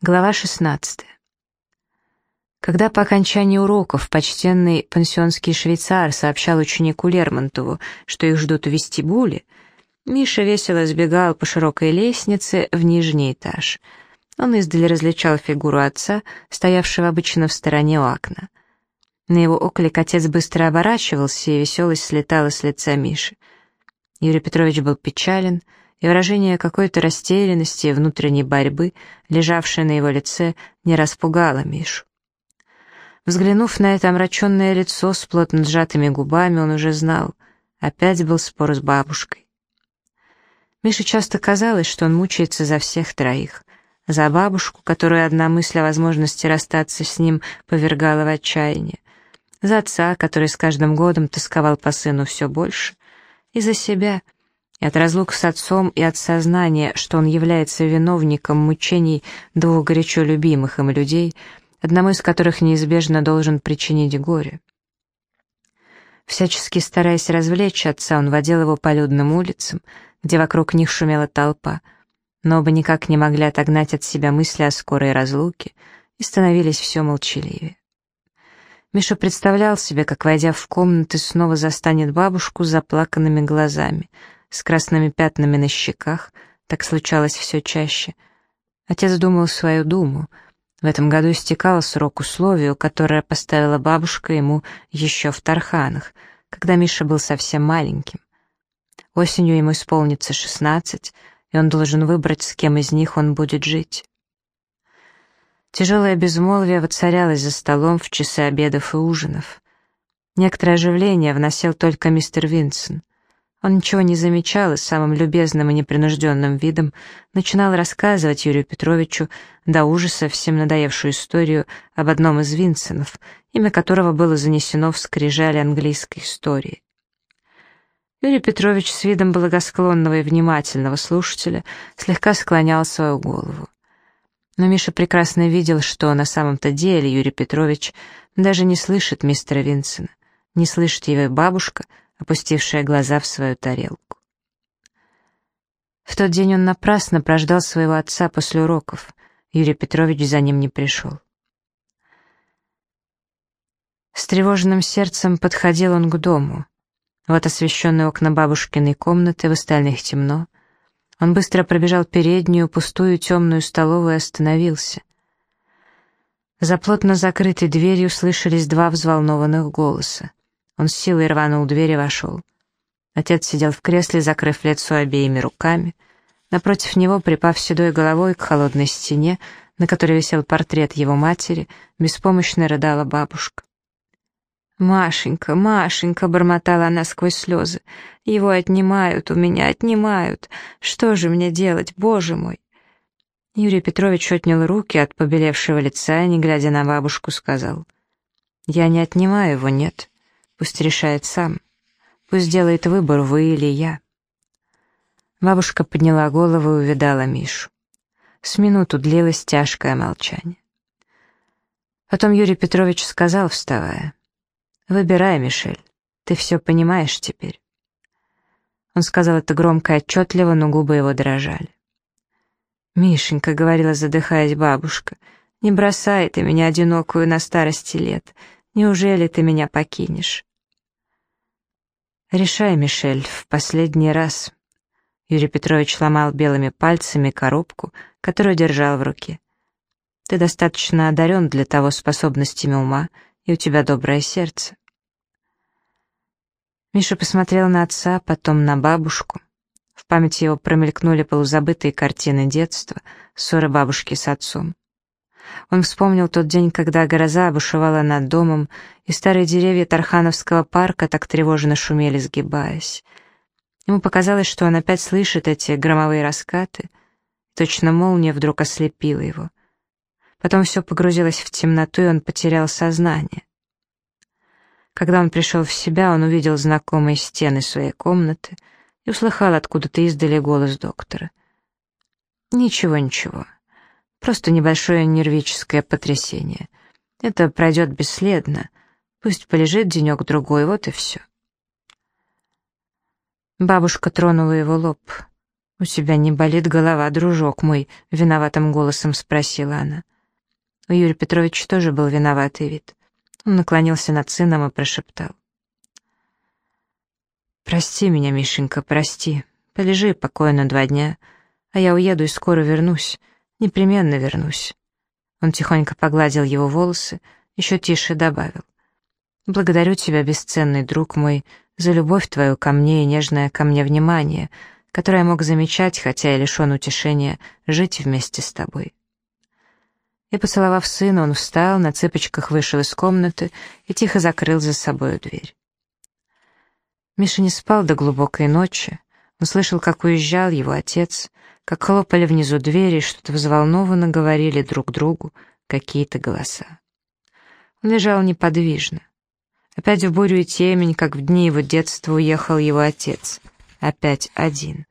Глава 16. Когда по окончании уроков почтенный пансионский швейцар сообщал ученику Лермонтову, что их ждут в вестибуле, Миша весело сбегал по широкой лестнице в нижний этаж. Он издали различал фигуру отца, стоявшего обычно в стороне у окна. На его оклик отец быстро оборачивался, и веселость слетала с лица Миши. Юрий Петрович был печален, и выражение какой-то растерянности и внутренней борьбы, лежавшее на его лице, не распугало Мишу. Взглянув на это омраченное лицо с плотно сжатыми губами, он уже знал, опять был спор с бабушкой. Мише часто казалось, что он мучается за всех троих. За бабушку, которую одна мысль о возможности расстаться с ним повергала в отчаяние. За отца, который с каждым годом тосковал по сыну все больше. И за себя — и от разлук с отцом, и от сознания, что он является виновником мучений двух горячо любимых им людей, одному из которых неизбежно должен причинить горе. Всячески стараясь развлечь отца, он водил его по людным улицам, где вокруг них шумела толпа, но оба никак не могли отогнать от себя мысли о скорой разлуке и становились все молчаливее. Миша представлял себе, как, войдя в комнаты, снова застанет бабушку с заплаканными глазами — с красными пятнами на щеках, так случалось все чаще. Отец думал свою думу. В этом году истекал срок условию, которое поставила бабушка ему еще в Тарханах, когда Миша был совсем маленьким. Осенью ему исполнится шестнадцать, и он должен выбрать, с кем из них он будет жить. Тяжелое безмолвие воцарялось за столом в часы обедов и ужинов. Некоторое оживление вносил только мистер Винсон. Он ничего не замечал и самым любезным и непринужденным видом начинал рассказывать Юрию Петровичу до ужаса всем надоевшую историю об одном из Винсенов, имя которого было занесено в скрижали английской истории. Юрий Петрович с видом благосклонного и внимательного слушателя слегка склонял свою голову. Но Миша прекрасно видел, что на самом-то деле Юрий Петрович даже не слышит мистера Винсена, не слышит его и бабушка — опустившая глаза в свою тарелку. В тот день он напрасно прождал своего отца после уроков. Юрий Петрович за ним не пришел. С тревоженным сердцем подходил он к дому. Вот освещенные окна бабушкиной комнаты, в остальных темно. Он быстро пробежал переднюю, пустую темную столовую и остановился. За плотно закрытой дверью слышались два взволнованных голоса. Он с силой рванул дверь и вошел. Отец сидел в кресле, закрыв лицо обеими руками. Напротив него, припав седой головой к холодной стене, на которой висел портрет его матери, беспомощно рыдала бабушка. «Машенька, Машенька!» — бормотала она сквозь слезы. «Его отнимают, у меня отнимают. Что же мне делать, боже мой?» Юрий Петрович отнял руки от побелевшего лица и, не глядя на бабушку, сказал. «Я не отнимаю его, нет. Пусть решает сам. Пусть делает выбор, вы или я. Бабушка подняла голову и увидала Мишу. С минуту длилось тяжкое молчание. Потом Юрий Петрович сказал, вставая, «Выбирай, Мишель, ты все понимаешь теперь». Он сказал это громко и отчетливо, но губы его дрожали. «Мишенька», — говорила, задыхаясь бабушка, — «не бросай ты меня одинокую на старости лет. Неужели ты меня покинешь?» «Решай, Мишель, в последний раз». Юрий Петрович ломал белыми пальцами коробку, которую держал в руке. «Ты достаточно одарен для того способностями ума, и у тебя доброе сердце». Миша посмотрел на отца, потом на бабушку. В памяти его промелькнули полузабытые картины детства, ссоры бабушки с отцом. Он вспомнил тот день, когда гроза обушевала над домом, и старые деревья Тархановского парка так тревожно шумели, сгибаясь. Ему показалось, что он опять слышит эти громовые раскаты. Точно молния вдруг ослепила его. Потом все погрузилось в темноту, и он потерял сознание. Когда он пришел в себя, он увидел знакомые стены своей комнаты и услыхал откуда-то издали голос доктора. «Ничего, ничего. Просто небольшое нервическое потрясение. Это пройдет бесследно. Пусть полежит денек-другой, вот и все. Бабушка тронула его лоб. «У тебя не болит голова, дружок мой?» — виноватым голосом спросила она. У Юрия Петровича тоже был виноватый вид. Он наклонился над сыном и прошептал. «Прости меня, Мишенька, прости. Полежи покойно два дня, а я уеду и скоро вернусь. Непременно вернусь». Он тихонько погладил его волосы, еще тише добавил. «Благодарю тебя, бесценный друг мой, за любовь твою ко мне и нежное ко мне внимание, которое я мог замечать, хотя и лишен утешения, жить вместе с тобой». И, поцеловав сына, он встал, на цыпочках вышел из комнаты и тихо закрыл за собой дверь. Миша не спал до глубокой ночи. Он слышал, как уезжал его отец, как хлопали внизу двери, что-то взволнованно говорили друг другу какие-то голоса. Он лежал неподвижно. Опять в бурю и темень, как в дни его детства уехал его отец. Опять один.